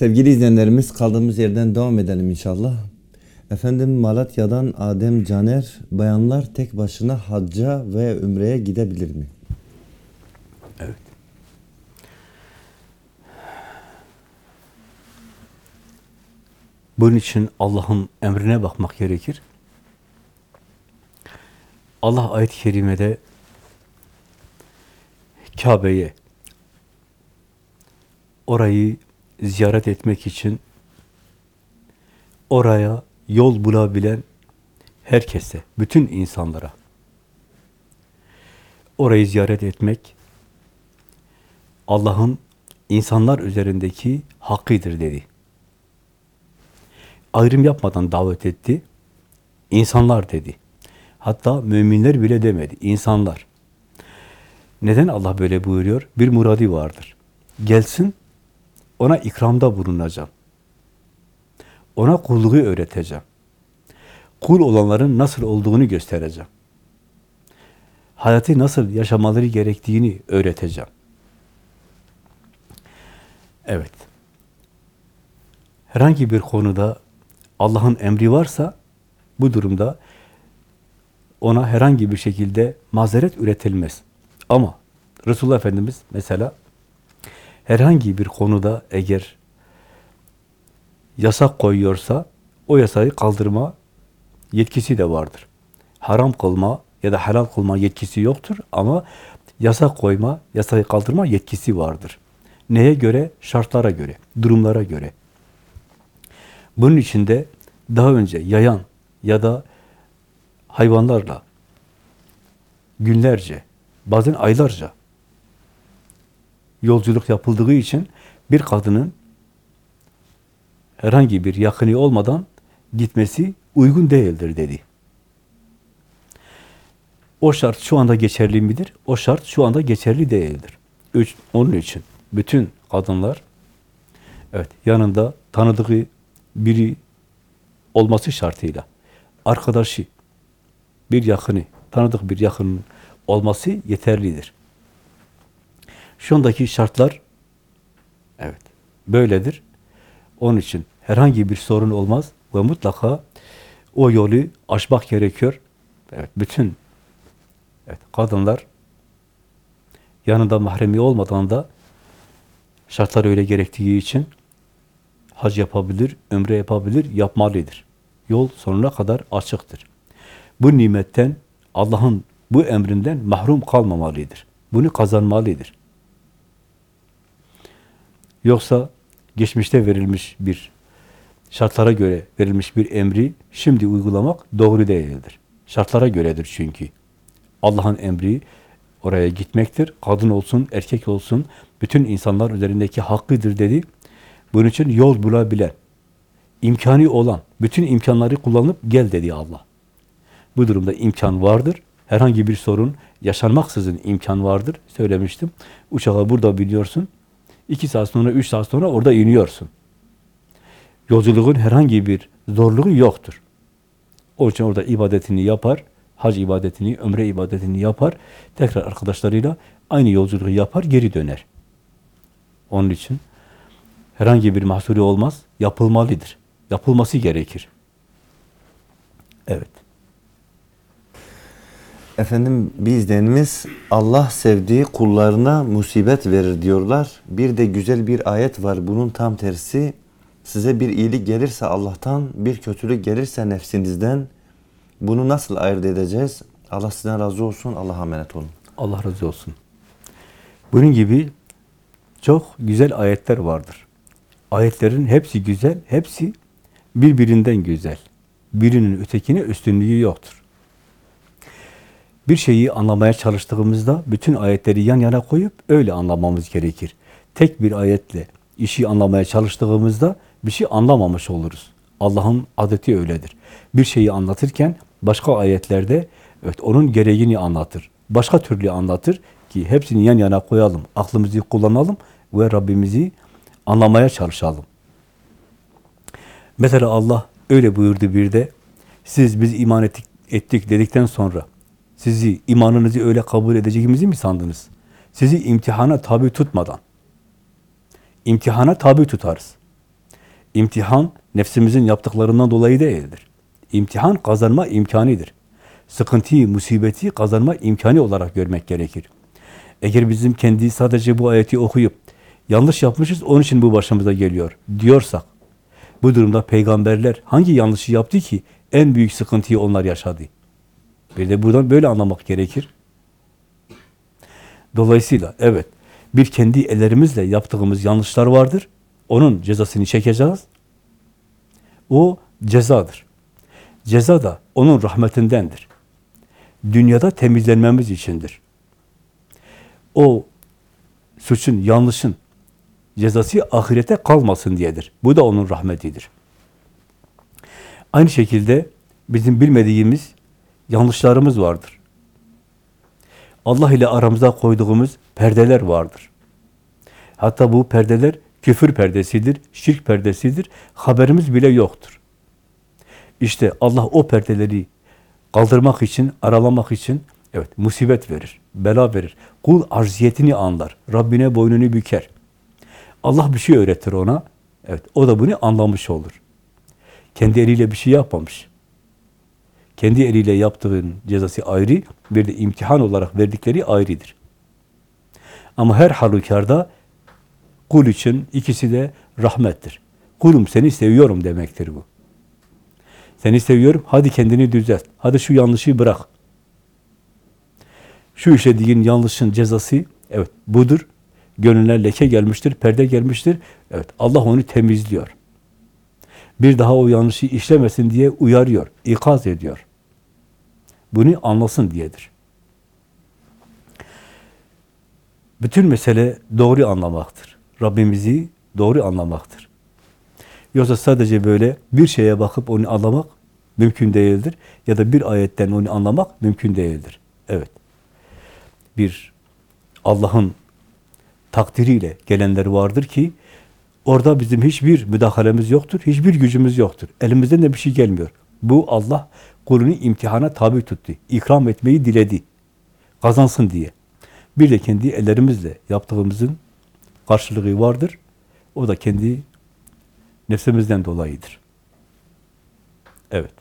Sevgili izleyenlerimiz kaldığımız yerden devam edelim inşallah. Efendim Malatya'dan Adem Caner, bayanlar tek başına hacca ve ümreye gidebilir mi? Evet. Bunun için Allah'ın emrine bakmak gerekir. Allah ayet-i kerimede Kabe'ye orayı ziyaret etmek için oraya yol bulabilen herkese, bütün insanlara orayı ziyaret etmek Allah'ın insanlar üzerindeki hakkıdır dedi. Ayrım yapmadan davet etti. İnsanlar dedi. Hatta müminler bile demedi. İnsanlar. Neden Allah böyle buyuruyor? Bir muradi vardır. Gelsin, ona ikramda bulunacağım. Ona kulluğu öğreteceğim. Kul olanların nasıl olduğunu göstereceğim. Hayatı nasıl yaşamaları gerektiğini öğreteceğim. Evet. Herhangi bir konuda Allah'ın emri varsa bu durumda ona herhangi bir şekilde mazeret üretilmez. Ama Resulullah Efendimiz mesela herhangi bir konuda eğer yasak koyuyorsa o yasayı kaldırma yetkisi de vardır. Haram kılma ya da helal kılma yetkisi yoktur ama yasak koyma, yasayı kaldırma yetkisi vardır. Neye göre? Şartlara göre, durumlara göre. Bunun için de daha önce yayan ya da hayvanlarla günlerce, bazen aylarca yolculuk yapıldığı için bir kadının herhangi bir yakını olmadan gitmesi uygun değildir dedi. O şart şu anda geçerli midir? O şart şu anda geçerli değildir. Üç, onun için bütün kadınlar evet yanında tanıdığı biri olması şartıyla arkadaşı, bir yakını, tanıdık bir yakının olması yeterlidir. Şu andaki şartlar evet böyledir. Onun için herhangi bir sorun olmaz ve mutlaka o yolu aşmak gerekiyor. Evet, bütün evet, kadınlar yanında mahremi olmadan da şartlar öyle gerektiği için hac yapabilir, ömre yapabilir, yapmalıdır. Yol sonuna kadar açıktır. Bu nimetten, Allah'ın bu emrinden mahrum kalmamalıdır. Bunu kazanmalıdır. Yoksa geçmişte verilmiş bir şartlara göre verilmiş bir emri şimdi uygulamak doğru değildir. Şartlara göredir çünkü. Allah'ın emri oraya gitmektir. Kadın olsun, erkek olsun, bütün insanlar üzerindeki hakkıdır dedi. Bunun için yol bulabilen, imkanı olan, bütün imkanları kullanıp gel dedi Allah. Bu durumda imkan vardır. Herhangi bir sorun yaşanmaksızın imkan vardır. Söylemiştim. Uçağa burada biliyorsun. İki saat sonra, üç saat sonra orada iniyorsun. Yolculuğun herhangi bir zorluğu yoktur. O için orada ibadetini yapar, hac ibadetini, ömre ibadetini yapar, tekrar arkadaşlarıyla aynı yolculuğu yapar, geri döner. Onun için herhangi bir mahsuri olmaz, yapılmalıdır. Yapılması gerekir. Evet. Efendim bir izleyenimiz Allah sevdiği kullarına musibet verir diyorlar. Bir de güzel bir ayet var bunun tam tersi. Size bir iyilik gelirse Allah'tan, bir kötülük gelirse nefsinizden bunu nasıl ayırt edeceğiz? Allah sizden razı olsun. Allah'a emanet olun. Allah razı olsun. Bunun gibi çok güzel ayetler vardır. Ayetlerin hepsi güzel, hepsi birbirinden güzel. Birinin ötekine üstünlüğü yoktur. Bir şeyi anlamaya çalıştığımızda bütün ayetleri yan yana koyup öyle anlamamız gerekir. Tek bir ayetle işi anlamaya çalıştığımızda bir şey anlamamış oluruz. Allah'ın adeti öyledir. Bir şeyi anlatırken başka ayetlerde evet onun gereğini anlatır. Başka türlü anlatır ki hepsini yan yana koyalım, aklımızı kullanalım ve Rabbimizi anlamaya çalışalım. Mesela Allah öyle buyurdu bir de siz biz iman ettik, ettik dedikten sonra sizi imanınızı öyle kabul edeceğimizi mi sandınız? Sizi imtihana tabi tutmadan imtihana tabi tutarız. İmtihan nefsimizin yaptıklarından dolayı değildir. İmtihan kazanma imkanidir. Sıkıntıyı, musibeti kazanma imkanı olarak görmek gerekir. Eğer bizim kendi sadece bu ayeti okuyup yanlış yapmışız onun için bu başımıza geliyor diyorsak bu durumda peygamberler hangi yanlışı yaptı ki en büyük sıkıntıyı onlar yaşadı? Bir de buradan böyle anlamak gerekir. Dolayısıyla evet bir kendi ellerimizle yaptığımız yanlışlar vardır. Onun cezasını çekeceğiz. O cezadır. Ceza da onun rahmetindendir. Dünyada temizlenmemiz içindir. O suçun, yanlışın cezası ahirete kalmasın diyedir. Bu da onun rahmetidir. Aynı şekilde bizim bilmediğimiz yanlışlarımız vardır. Allah ile aramıza koyduğumuz perdeler vardır. Hatta bu perdeler küfür perdesidir, şirk perdesidir. Haberimiz bile yoktur. İşte Allah o perdeleri kaldırmak için, aralamak için evet musibet verir, bela verir. Kul arziyetini anlar, Rabbine boynunu büker. Allah bir şey öğretir ona. Evet, o da bunu anlamış olur. Kendi eliyle bir şey yapmamış. Kendi eliyle yaptığın cezası ayrı, bir de imtihan olarak verdikleri ayrıdır. Ama her halükarda kul için ikisi de rahmettir. Kulum seni seviyorum demektir bu. Seni seviyorum, hadi kendini düzelt. Hadi şu yanlışı bırak. Şu işlediğin yanlışın cezası, evet budur. Gönlüne leke gelmiştir, perde gelmiştir. Evet, Allah onu temizliyor. Bir daha o yanlışı işlemesin diye uyarıyor, ikaz ediyor. Bunu anlasın diyedir. Bütün mesele doğru anlamaktır. Rabbimizi doğru anlamaktır. Yoksa sadece böyle bir şeye bakıp onu anlamak mümkün değildir. Ya da bir ayetten onu anlamak mümkün değildir. Evet. Bir Allah'ın takdiriyle gelenler vardır ki orada bizim hiçbir müdahalemiz yoktur, hiçbir gücümüz yoktur. Elimizden de bir şey gelmiyor. Bu Allah kulunu imtihana tabi tuttu. ikram etmeyi diledi. Kazansın diye. Bir de kendi ellerimizle yaptığımızın karşılığı vardır. O da kendi nefsimizden dolayıdır. Evet.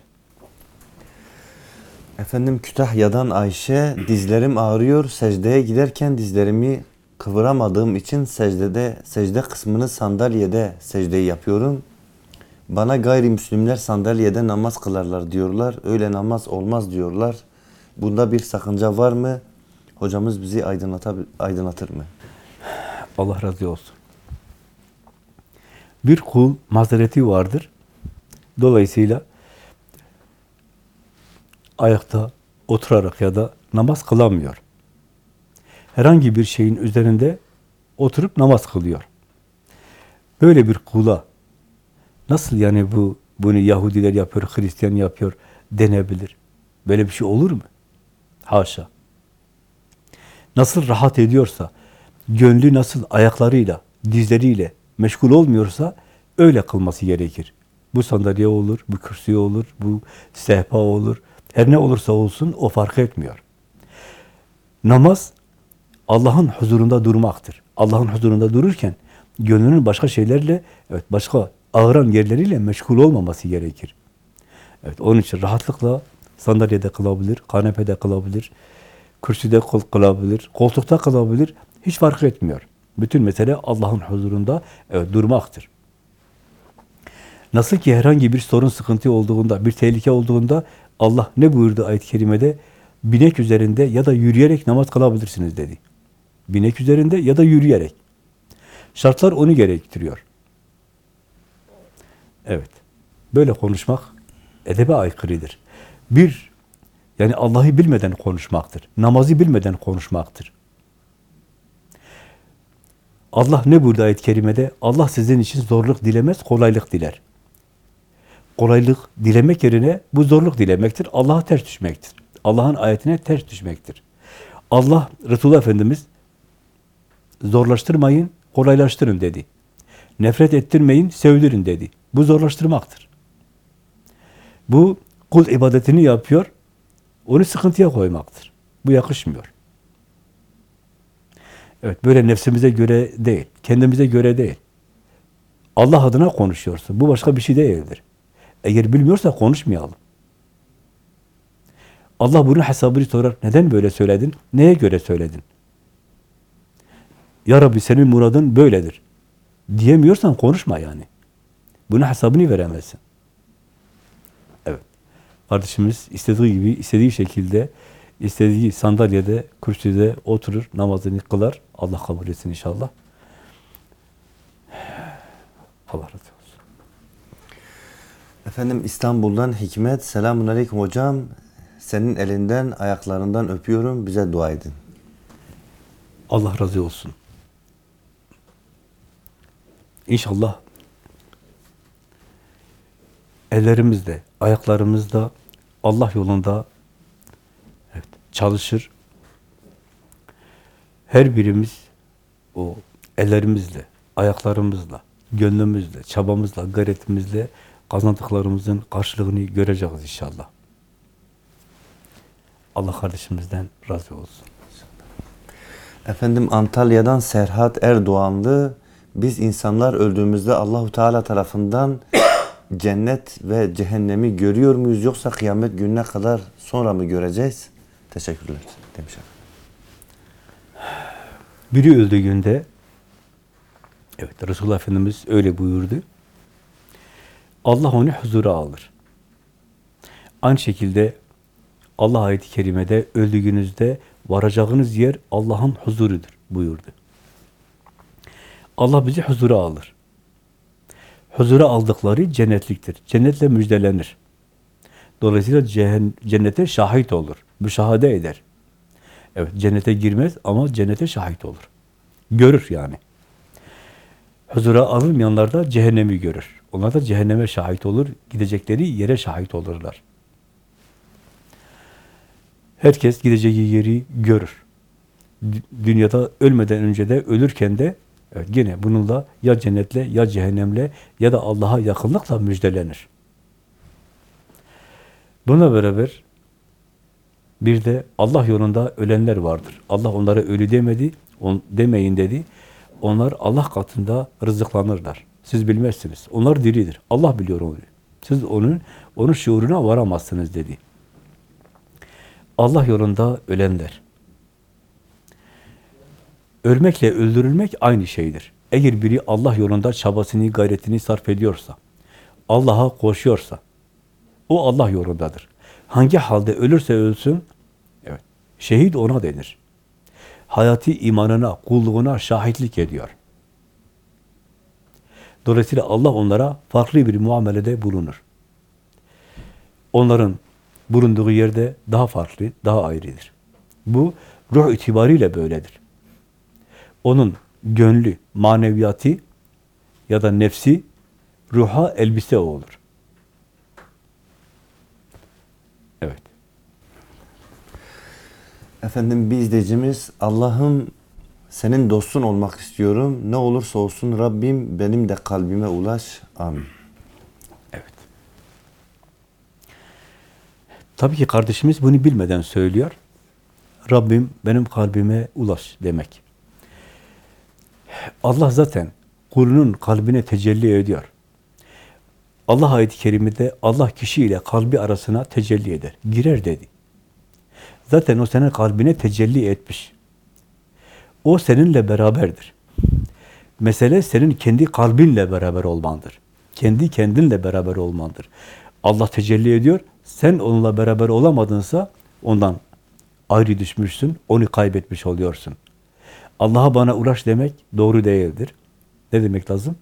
Efendim Kütahya'dan Ayşe, dizlerim ağrıyor, secdeye giderken dizlerimi kıvıramadığım için secdede, secde kısmını sandalyede secdeyi yapıyorum. Bana gayrimüslimler sandalyede namaz kılarlar diyorlar. Öyle namaz olmaz diyorlar. Bunda bir sakınca var mı? Hocamız bizi aydınlatır mı? Allah razı olsun. Bir kul mazereti vardır. Dolayısıyla ayakta oturarak ya da namaz kılamıyor. Herhangi bir şeyin üzerinde oturup namaz kılıyor. Böyle bir kula nasıl yani bu bunu Yahudiler yapıyor, Hristiyan yapıyor denebilir? Böyle bir şey olur mu? Haşa. Nasıl rahat ediyorsa, gönlü nasıl ayaklarıyla, dizleriyle meşgul olmuyorsa öyle kılması gerekir. Bu sandalye olur, bu kürsü olur, bu sehpa olur. Her ne olursa olsun o fark etmiyor. Namaz Allah'ın huzurunda durmaktır. Allah'ın huzurunda dururken gönlünün başka şeylerle, evet başka ağıran yerleriyle meşgul olmaması gerekir. Evet onun için rahatlıkla sandalyede kılabilir, kanepede kılabilir, kürsüde kıl- kılabilir, koltukta kılabilir. Hiç fark etmiyor. Bütün mesele Allah'ın huzurunda evet, durmaktır. Nasıl ki herhangi bir sorun, sıkıntı olduğunda, bir tehlike olduğunda Allah ne buyurdu ayet-i kerimede? Binek üzerinde ya da yürüyerek namaz kılabilirsiniz dedi. Binek üzerinde ya da yürüyerek. Şartlar onu gerektiriyor. Evet. Böyle konuşmak edebe aykırıdır. Bir, yani Allah'ı bilmeden konuşmaktır. Namazı bilmeden konuşmaktır. Allah ne buyurdu ayet-i kerimede? Allah sizin için zorluk dilemez, kolaylık diler. Kolaylık dilemek yerine bu zorluk dilemektir. Allah'a ters düşmektir. Allah'ın ayetine ters düşmektir. Allah, Resulullah Efendimiz zorlaştırmayın, kolaylaştırın dedi. Nefret ettirmeyin, sevdirin dedi. Bu zorlaştırmaktır. Bu kul ibadetini yapıyor, onu sıkıntıya koymaktır. Bu yakışmıyor. Evet, böyle nefsimize göre değil, kendimize göre değil. Allah adına konuşuyorsun. Bu başka bir şey değildir. Eğer bilmiyorsa konuşmayalım. Allah bunun hesabını sorar. Neden böyle söyledin? Neye göre söyledin? Ya Rabbi senin muradın böyledir. Diyemiyorsan konuşma yani. Bunun hesabını veremezsin. Evet. Kardeşimiz istediği gibi, istediği şekilde, istediği sandalyede, kürsüde oturur, namazını kılar. Allah kabul etsin inşallah. Allah razı olsun. Efendim İstanbul'dan Hikmet. Selamun Aleyküm hocam. Senin elinden, ayaklarından öpüyorum. Bize dua edin. Allah razı olsun. İnşallah ellerimizde, ayaklarımızda Allah yolunda evet, çalışır. Her birimiz o ellerimizle, ayaklarımızla, gönlümüzle, çabamızla, gayretimizle kazandıklarımızın karşılığını göreceğiz inşallah. Allah kardeşimizden razı olsun. Efendim Antalya'dan Serhat Erdoğanlı. Biz insanlar öldüğümüzde Allahu Teala tarafından cennet ve cehennemi görüyor muyuz yoksa kıyamet gününe kadar sonra mı göreceğiz? Teşekkürler demiş. Biri öldüğünde evet Resulullah Efendimiz öyle buyurdu. Allah onu huzura alır. Aynı şekilde Allah ayeti kerimede öldüğünüzde varacağınız yer Allah'ın huzurudur buyurdu. Allah bizi huzura alır. Huzura aldıkları cennetliktir. Cennetle müjdelenir. Dolayısıyla cennete şahit olur. Müşahede eder. Evet, cennete girmez ama cennete şahit olur. Görür yani. Huzura alınmayanlar da cehennemi görür. Onlar da cehenneme şahit olur. Gidecekleri yere şahit olurlar. Herkes gideceği yeri görür. Dü- Dünyada ölmeden önce de ölürken de evet, yine bununla ya cennetle ya cehennemle ya da Allah'a yakınlıkla müjdelenir. Buna beraber bir de Allah yolunda ölenler vardır. Allah onlara ölü demedi, on, demeyin dedi. Onlar Allah katında rızıklanırlar. Siz bilmezsiniz. Onlar diridir. Allah biliyor onu. Siz onun onun şuuruna varamazsınız dedi. Allah yolunda ölenler. Ölmekle öldürülmek aynı şeydir. Eğer biri Allah yolunda çabasını, gayretini sarf ediyorsa, Allah'a koşuyorsa, o Allah yolundadır. Hangi halde ölürse ölsün, evet, şehit ona denir. Hayati imanına, kulluğuna şahitlik ediyor. Dolayısıyla Allah onlara farklı bir muamelede bulunur. Onların bulunduğu yerde daha farklı, daha ayrıdır. Bu ruh itibariyle böyledir. Onun gönlü, maneviyatı ya da nefsi ruha elbise olur. Evet. Efendim bir izleyicimiz Allah'ım senin dostun olmak istiyorum. Ne olursa olsun Rabbim benim de kalbime ulaş. Amin. Evet. Tabii ki kardeşimiz bunu bilmeden söylüyor. Rabbim benim kalbime ulaş demek. Allah zaten kulunun kalbine tecelli ediyor. Allah ayet-i kerimede Allah kişiyle kalbi arasına tecelli eder. Girer dedi. Zaten o senin kalbine tecelli etmiş. O seninle beraberdir. Mesele senin kendi kalbinle beraber olmandır. Kendi kendinle beraber olmandır. Allah tecelli ediyor. Sen onunla beraber olamadınsa ondan ayrı düşmüşsün. Onu kaybetmiş oluyorsun. Allah'a bana uğraş demek doğru değildir. Ne demek lazım?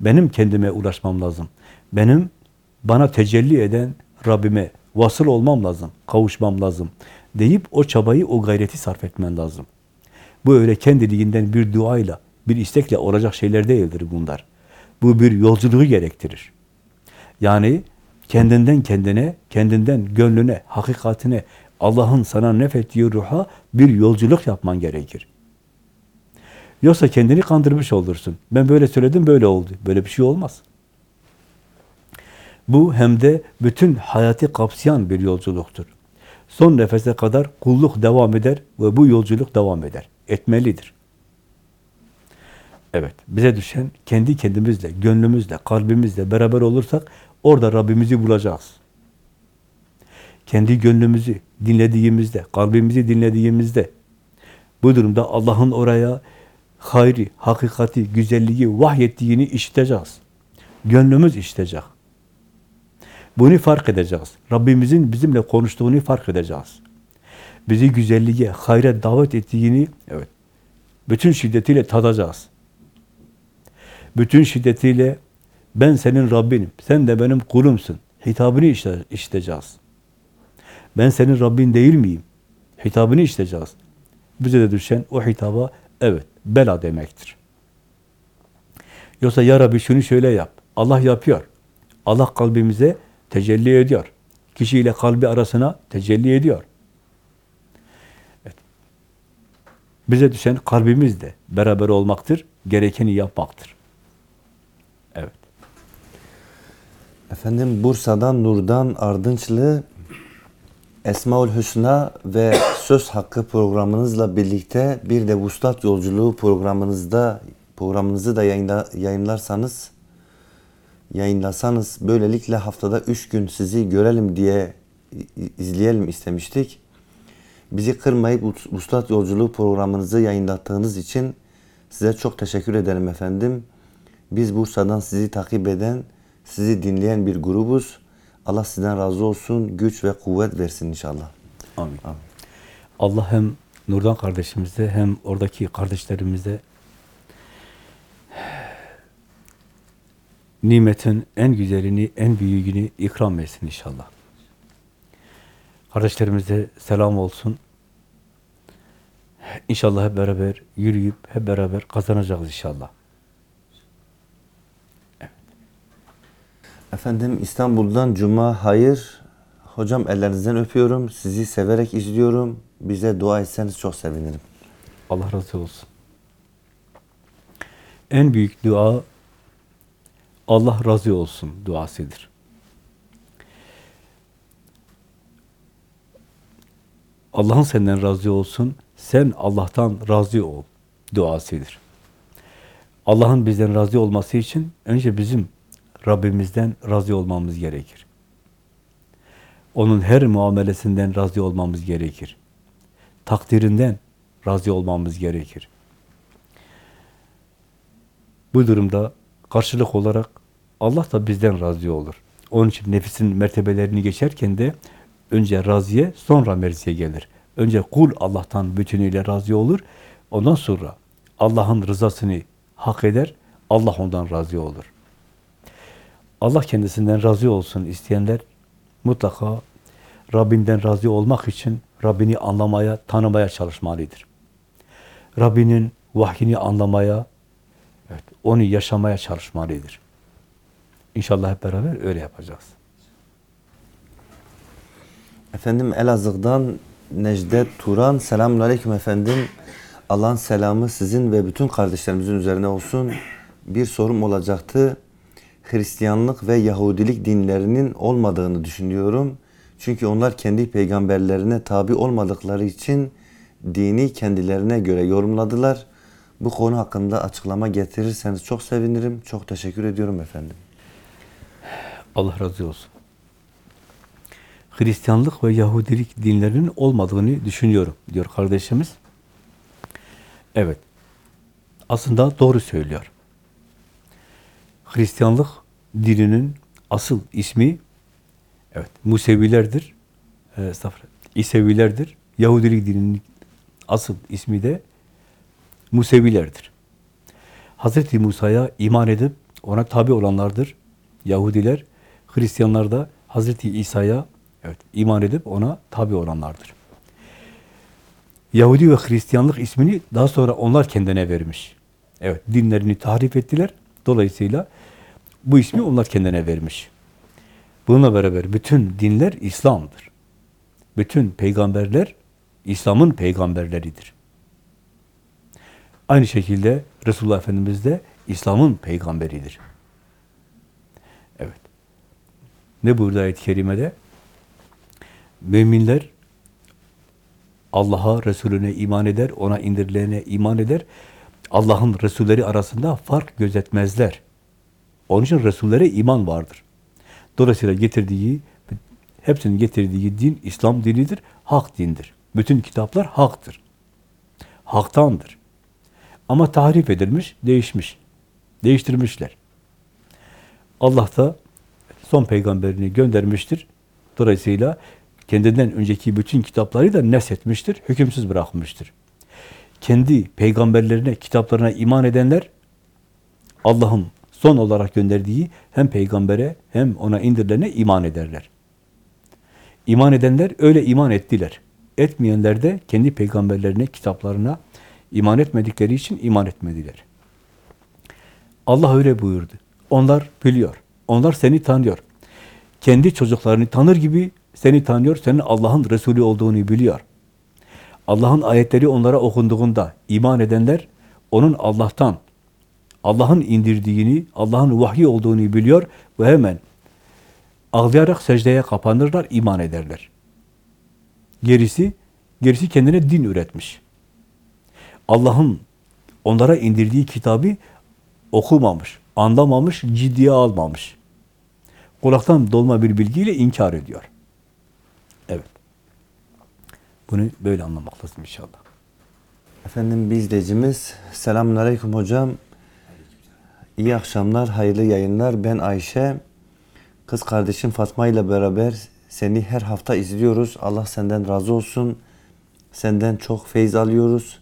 Benim kendime uğraşmam lazım. Benim bana tecelli eden Rabbime vasıl olmam lazım, kavuşmam lazım deyip o çabayı, o gayreti sarf etmen lazım. Bu öyle kendiliğinden bir duayla, bir istekle olacak şeyler değildir bunlar. Bu bir yolculuğu gerektirir. Yani kendinden kendine, kendinden gönlüne, hakikatine, Allah'ın sana nefettiği ruha bir yolculuk yapman gerekir. Yoksa kendini kandırmış olursun. Ben böyle söyledim, böyle oldu. Böyle bir şey olmaz. Bu hem de bütün hayatı kapsayan bir yolculuktur. Son nefese kadar kulluk devam eder ve bu yolculuk devam eder. Etmelidir. Evet, bize düşen kendi kendimizle, gönlümüzle, kalbimizle beraber olursak orada Rabbimizi bulacağız. Kendi gönlümüzü dinlediğimizde, kalbimizi dinlediğimizde bu durumda Allah'ın oraya hayri, hakikati, güzelliği vahyettiğini işiteceğiz. Gönlümüz işitecek. Bunu fark edeceğiz. Rabbimizin bizimle konuştuğunu fark edeceğiz. Bizi güzelliğe, hayra davet ettiğini evet, bütün şiddetiyle tadacağız. Bütün şiddetiyle ben senin Rabbinim, sen de benim kulumsun. Hitabını işiteceğiz. Ben senin Rabbin değil miyim? Hitabını işiteceğiz. Bize de düşen o hitaba evet, bela demektir. Yoksa ya Rabbi şunu şöyle yap. Allah yapıyor. Allah kalbimize tecelli ediyor. Kişiyle kalbi arasına tecelli ediyor. Evet. Bize düşen kalbimizle beraber olmaktır, gerekeni yapmaktır. Evet. Efendim Bursa'dan Nurdan Ardınçlı Esmaül Hüsna ve Söz Hakkı programınızla birlikte bir de Vuslat Yolculuğu programınızda programınızı da yayında, yayınlarsanız yayınlasanız böylelikle haftada üç gün sizi görelim diye izleyelim istemiştik. Bizi kırmayıp Vus- Vuslat Yolculuğu programınızı yayınlattığınız için size çok teşekkür ederim efendim. Biz Bursa'dan sizi takip eden, sizi dinleyen bir grubuz. Allah sizden razı olsun, güç ve kuvvet versin inşallah. Amin. Allah hem Nurdan kardeşimize hem oradaki kardeşlerimize nimetin en güzelini, en büyüğünü ikram etsin inşallah. Kardeşlerimize selam olsun. İnşallah hep beraber yürüyüp hep beraber kazanacağız inşallah. Efendim İstanbul'dan Cuma Hayır. Hocam ellerinizden öpüyorum. Sizi severek izliyorum. Bize dua etseniz çok sevinirim. Allah razı olsun. En büyük dua Allah razı olsun duasıdır. Allah'ın senden razı olsun, sen Allah'tan razı ol duasıdır. Allah'ın bizden razı olması için önce bizim Rabbimizden razı olmamız gerekir. Onun her muamelesinden razı olmamız gerekir. Takdirinden razı olmamız gerekir. Bu durumda karşılık olarak Allah da bizden razı olur. Onun için nefisin mertebelerini geçerken de önce razıya sonra merziye gelir. Önce kul Allah'tan bütünüyle razı olur. Ondan sonra Allah'ın rızasını hak eder. Allah ondan razı olur. Allah kendisinden razı olsun isteyenler mutlaka Rabbinden razı olmak için Rabbini anlamaya, tanımaya çalışmalıdır. Rabbinin vahyini anlamaya, evet, onu yaşamaya çalışmalıdır. İnşallah hep beraber öyle yapacağız. Efendim Elazığ'dan Necdet Turan. Selamun Aleyküm efendim. Allah'ın selamı sizin ve bütün kardeşlerimizin üzerine olsun. Bir sorum olacaktı. Hristiyanlık ve Yahudilik dinlerinin olmadığını düşünüyorum. Çünkü onlar kendi peygamberlerine tabi olmadıkları için dini kendilerine göre yorumladılar. Bu konu hakkında açıklama getirirseniz çok sevinirim. Çok teşekkür ediyorum efendim. Allah razı olsun. Hristiyanlık ve Yahudilik dinlerinin olmadığını düşünüyorum diyor kardeşimiz. Evet. Aslında doğru söylüyor. Hristiyanlık dininin asıl ismi evet Musevilerdir. E, İsevilerdir. Yahudilik dininin asıl ismi de Musevilerdir. Hazreti Musa'ya iman edip ona tabi olanlardır. Yahudiler, Hristiyanlar da Hazreti İsa'ya evet, iman edip ona tabi olanlardır. Yahudi ve Hristiyanlık ismini daha sonra onlar kendine vermiş. Evet, dinlerini tahrif ettiler. Dolayısıyla bu ismi onlar kendine vermiş. Bununla beraber bütün dinler İslam'dır. Bütün peygamberler İslam'ın peygamberleridir. Aynı şekilde Resulullah Efendimiz de İslam'ın peygamberidir. Evet. Ne burada ayet-i kerimede? Müminler Allah'a, Resulüne iman eder, ona indirilene iman eder. Allah'ın Resulleri arasında fark gözetmezler. Onun için Resullere iman vardır. Dolayısıyla getirdiği, hepsinin getirdiği din İslam dinidir, hak dindir. Bütün kitaplar haktır. Haktandır. Ama tahrif edilmiş, değişmiş. Değiştirmişler. Allah da son peygamberini göndermiştir. Dolayısıyla kendinden önceki bütün kitapları da neshetmiştir, hükümsüz bırakmıştır. Kendi peygamberlerine, kitaplarına iman edenler Allah'ın son olarak gönderdiği hem peygambere hem ona indirilene iman ederler. İman edenler öyle iman ettiler. Etmeyenler de kendi peygamberlerine, kitaplarına iman etmedikleri için iman etmediler. Allah öyle buyurdu. Onlar biliyor. Onlar seni tanıyor. Kendi çocuklarını tanır gibi seni tanıyor. Senin Allah'ın Resulü olduğunu biliyor. Allah'ın ayetleri onlara okunduğunda iman edenler onun Allah'tan, Allah'ın indirdiğini, Allah'ın vahyi olduğunu biliyor ve hemen ağlayarak secdeye kapanırlar, iman ederler. Gerisi, gerisi kendine din üretmiş. Allah'ın onlara indirdiği kitabı okumamış, anlamamış, ciddiye almamış. Kulaktan dolma bir bilgiyle inkar ediyor. Evet. Bunu böyle anlamak lazım inşallah. Efendim bir izleyicimiz Selamünaleyküm hocam. İyi akşamlar, hayırlı yayınlar. Ben Ayşe. Kız kardeşim Fatma ile beraber seni her hafta izliyoruz. Allah senden razı olsun. Senden çok feyz alıyoruz.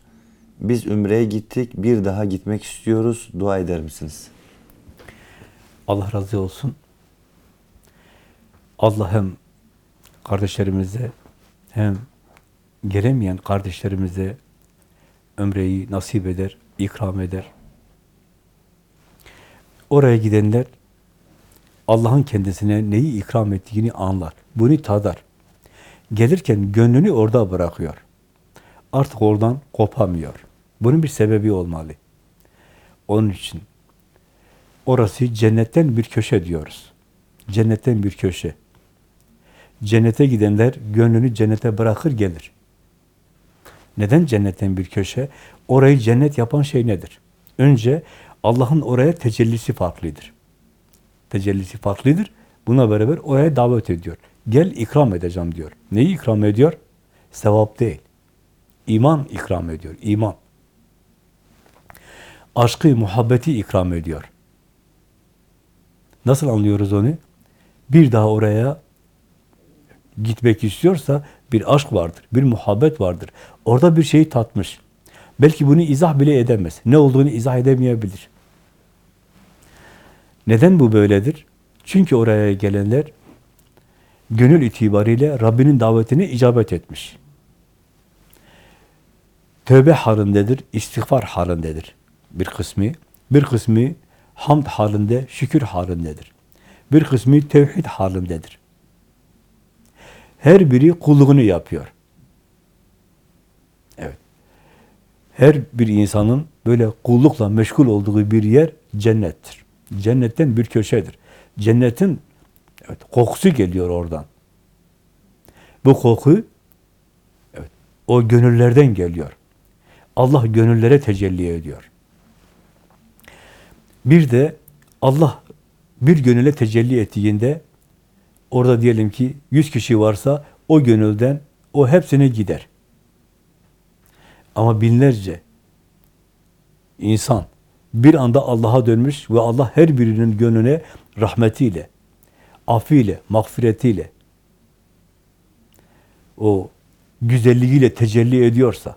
Biz Ümre'ye gittik. Bir daha gitmek istiyoruz. Dua eder misiniz? Allah razı olsun. Allah hem kardeşlerimize hem gelemeyen kardeşlerimize ömreyi nasip eder, ikram eder. Oraya gidenler Allah'ın kendisine neyi ikram ettiğini anlar. Bunu tadar. Gelirken gönlünü orada bırakıyor. Artık oradan kopamıyor. Bunun bir sebebi olmalı. Onun için orası cennetten bir köşe diyoruz. Cennetten bir köşe. Cennete gidenler gönlünü cennete bırakır gelir. Neden cennetten bir köşe? Orayı cennet yapan şey nedir? Önce Allah'ın oraya tecellisi farklıdır. Tecellisi farklıdır. Buna beraber oraya davet ediyor. Gel ikram edeceğim diyor. Neyi ikram ediyor? Sevap değil. İman ikram ediyor. İman. Aşkı, muhabbeti ikram ediyor. Nasıl anlıyoruz onu? Bir daha oraya gitmek istiyorsa bir aşk vardır, bir muhabbet vardır. Orada bir şeyi tatmış. Belki bunu izah bile edemez. Ne olduğunu izah edemeyebilir. Neden bu böyledir? Çünkü oraya gelenler gönül itibariyle Rabbinin davetine icabet etmiş. Tövbe halindedir, istiğfar halindedir bir kısmı. Bir kısmı hamd halinde, şükür halindedir. Bir kısmı tevhid halindedir. Her biri kulluğunu yapıyor. Evet. Her bir insanın böyle kullukla meşgul olduğu bir yer cennettir. Cennetten bir köşedir. Cennetin evet, kokusu geliyor oradan. Bu koku evet, o gönüllerden geliyor. Allah gönüllere tecelli ediyor. Bir de Allah bir gönüle tecelli ettiğinde orada diyelim ki 100 kişi varsa o gönülden o hepsine gider. Ama binlerce insan bir anda Allah'a dönmüş ve Allah her birinin gönlüne rahmetiyle, afiyle, mağfiretiyle, o güzelliğiyle tecelli ediyorsa,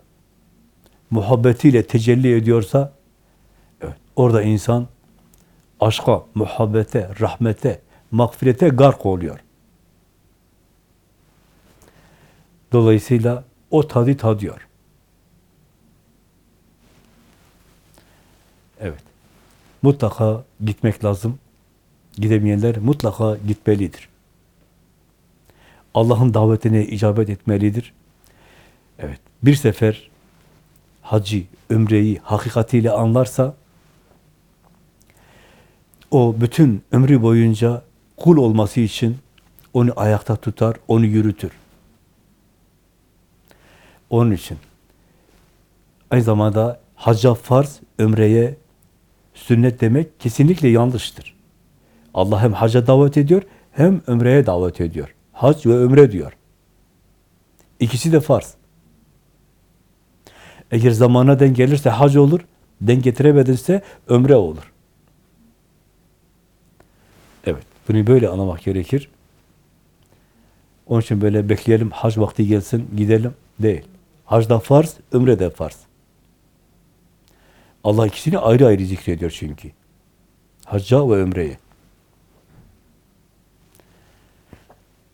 muhabbetiyle tecelli ediyorsa, evet, orada insan aşka, muhabbete, rahmete, mağfirete gark oluyor. Dolayısıyla o tadı tadıyor. Evet. Mutlaka gitmek lazım. Gidemeyenler mutlaka gitmelidir. Allah'ın davetine icabet etmelidir. Evet. Bir sefer hacı, ömreyi hakikatiyle anlarsa o bütün ömrü boyunca kul olması için onu ayakta tutar, onu yürütür. Onun için aynı zamanda hacca farz, ömreye sünnet demek kesinlikle yanlıştır. Allah hem hacca davet ediyor, hem ömreye davet ediyor. Hac ve ömre diyor. İkisi de farz. Eğer zamana denk gelirse hac olur, denk getiremedinse ömre olur. Evet, bunu böyle anlamak gerekir. Onun için böyle bekleyelim, hac vakti gelsin, gidelim. Değil. Hac da farz, ömre de farz. Allah ikisini ayrı ayrı zikrediyor çünkü. Hacca ve ömreye.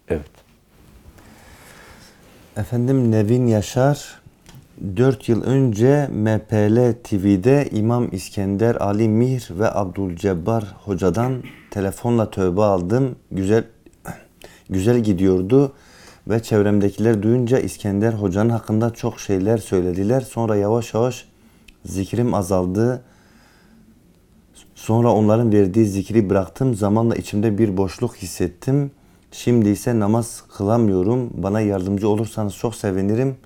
Evet. Efendim Nevin Yaşar 4 yıl önce MPL TV'de İmam İskender Ali Mihr ve Abdülcebbar hocadan telefonla tövbe aldım. Güzel güzel gidiyordu ve çevremdekiler duyunca İskender hocanın hakkında çok şeyler söylediler. Sonra yavaş yavaş zikrim azaldı. Sonra onların verdiği zikri bıraktım. Zamanla içimde bir boşluk hissettim. Şimdi ise namaz kılamıyorum. Bana yardımcı olursanız çok sevinirim.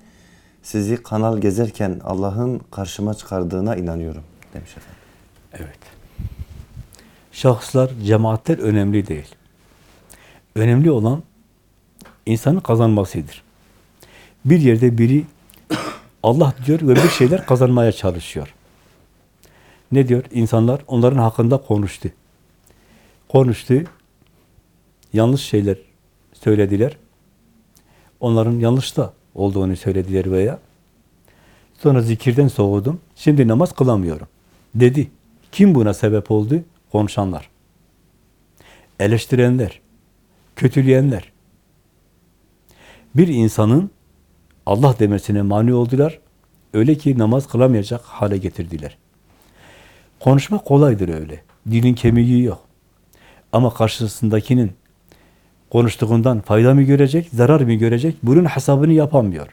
Sizi kanal gezerken Allah'ın karşıma çıkardığına inanıyorum demiş efendim. Evet. Şahıslar, cemaatler önemli değil. Önemli olan insanın kazanmasıdır. Bir yerde biri Allah diyor ve bir şeyler kazanmaya çalışıyor. Ne diyor? İnsanlar onların hakkında konuştu. Konuştu. Yanlış şeyler söylediler. Onların yanlış da olduğunu söylediler veya sonra zikirden soğudum. Şimdi namaz kılamıyorum. Dedi. Kim buna sebep oldu? Konuşanlar. Eleştirenler. Kötüleyenler. Bir insanın Allah demesine mani oldular. Öyle ki namaz kılamayacak hale getirdiler. Konuşmak kolaydır öyle. Dilin kemiği yok. Ama karşısındakinin konuştuğundan fayda mı görecek, zarar mı görecek? Bunun hesabını yapamıyor.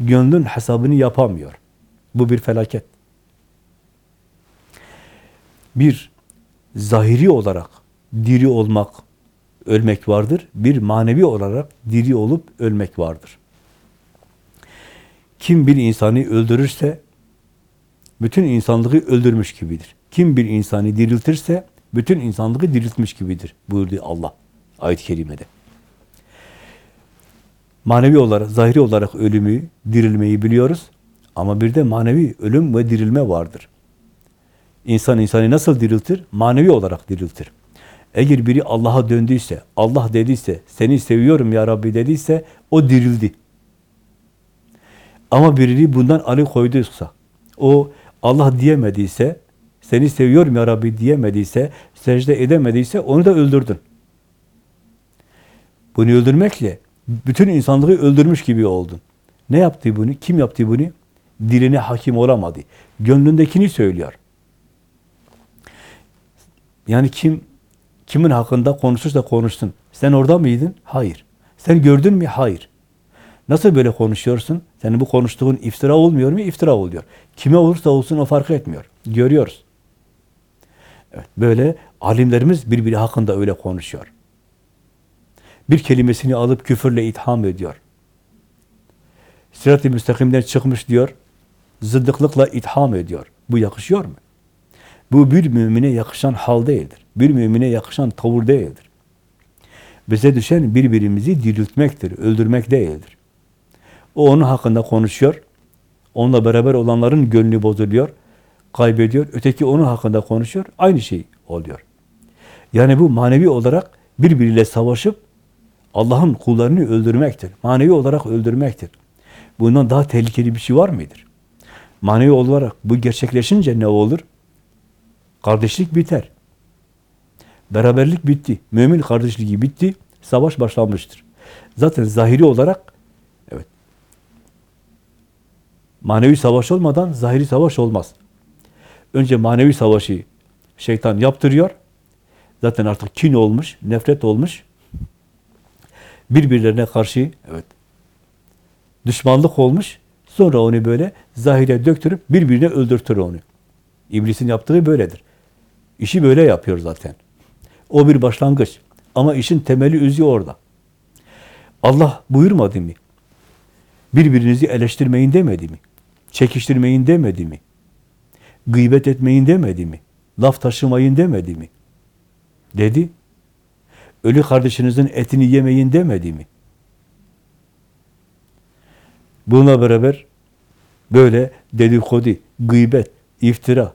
Gönlün hesabını yapamıyor. Bu bir felaket. Bir, zahiri olarak diri olmak, ölmek vardır. Bir manevi olarak diri olup ölmek vardır. Kim bir insanı öldürürse, bütün insanlığı öldürmüş gibidir. Kim bir insanı diriltirse, bütün insanlığı diriltmiş gibidir buyurdu Allah ayet-i kerimede. Manevi olarak, zahiri olarak ölümü, dirilmeyi biliyoruz. Ama bir de manevi ölüm ve dirilme vardır. İnsan insanı nasıl diriltir? Manevi olarak diriltir. Eğer biri Allah'a döndüyse, Allah dediyse, seni seviyorum ya Rabbi dediyse, o dirildi. Ama birini bundan alıkoyduysa, o Allah diyemediyse, seni seviyorum ya Rabbi diyemediyse, secde edemediyse onu da öldürdün. Bunu öldürmekle bütün insanlığı öldürmüş gibi oldun. Ne yaptı bunu? Kim yaptı bunu? Diline hakim olamadı. Gönlündekini söylüyor. Yani kim kimin hakkında konuşursa konuşsun. Sen orada mıydın? Hayır. Sen gördün mü? Hayır. Nasıl böyle konuşuyorsun? Senin bu konuştuğun iftira olmuyor mu? İftira oluyor. Kime olursa olsun o fark etmiyor. Görüyoruz. Evet, böyle alimlerimiz birbiri hakkında öyle konuşuyor. Bir kelimesini alıp küfürle itham ediyor. Sirat-i müstakimden çıkmış diyor, zıddıklıkla itham ediyor. Bu yakışıyor mu? Bu bir mümine yakışan hal değildir. Bir mümine yakışan tavır değildir. Bize düşen birbirimizi diriltmektir, öldürmek değildir. O onun hakkında konuşuyor, onunla beraber olanların gönlü bozuluyor, kaybediyor. Öteki onun hakkında konuşuyor, aynı şey oluyor. Yani bu manevi olarak birbiriyle savaşıp Allah'ın kullarını öldürmektir. Manevi olarak öldürmektir. Bundan daha tehlikeli bir şey var mıdır? Manevi olarak bu gerçekleşince ne olur? Kardeşlik biter. Beraberlik bitti. Mümin kardeşliği bitti. Savaş başlanmıştır. Zaten zahiri olarak evet manevi savaş olmadan zahiri savaş olmaz. Önce manevi savaşı şeytan yaptırıyor. Zaten artık kin olmuş, nefret olmuş. Birbirlerine karşı evet düşmanlık olmuş. Sonra onu böyle zahire döktürüp birbirine öldürtür onu. İblisin yaptığı böyledir. İşi böyle yapıyor zaten. O bir başlangıç. Ama işin temeli özü orada. Allah buyurmadı mı? Birbirinizi eleştirmeyin demedi mi? Çekiştirmeyin demedi mi? Gıybet etmeyin demedi mi? Laf taşımayın demedi mi? Dedi. Ölü kardeşinizin etini yemeyin demedi mi? Bununla beraber böyle dedikodu, gıybet, iftira,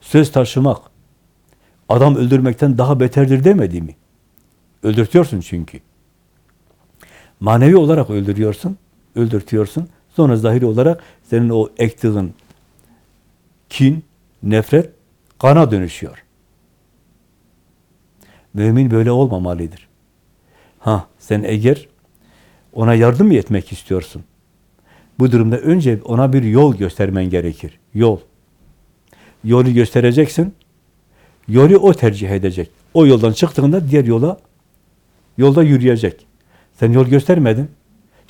söz taşımak, adam öldürmekten daha beterdir demedi mi? Öldürtüyorsun çünkü. Manevi olarak öldürüyorsun, öldürtüyorsun. Sonra zahiri olarak senin o ektiğin kin, nefret kana dönüşüyor. Mümin böyle olmamalıdır. Ha, sen eğer ona yardım etmek istiyorsun. Bu durumda önce ona bir yol göstermen gerekir. Yol. Yolu göstereceksin. Yolu o tercih edecek. O yoldan çıktığında diğer yola yolda yürüyecek. Sen yol göstermedin.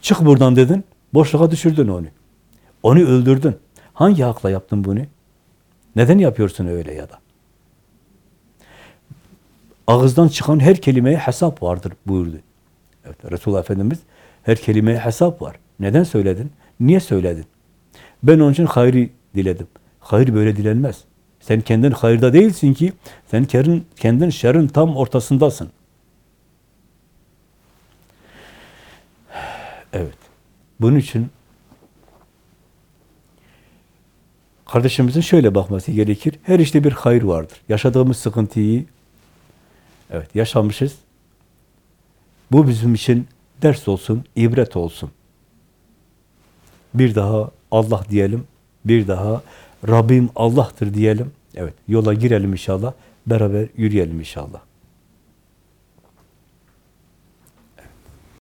Çık buradan dedin. Boşluğa düşürdün onu. Onu öldürdün. Hangi hakla yaptın bunu? Neden yapıyorsun öyle ya da? Ağızdan çıkan her kelimeye hesap vardır buyurdu. Evet, Resulullah Efendimiz her kelimeye hesap var. Neden söyledin? Niye söyledin? Ben onun için hayri diledim. Hayır böyle dilenmez. Sen kendin hayırda değilsin ki, sen kendin, kendin şerrin tam ortasındasın. Evet. Bunun için kardeşimizin şöyle bakması gerekir. Her işte bir hayır vardır. Yaşadığımız sıkıntıyı evet yaşamışız. Bu bizim için ders olsun, ibret olsun. Bir daha Allah diyelim, bir daha Rabbim Allah'tır diyelim. Evet, yola girelim inşallah, beraber yürüyelim inşallah.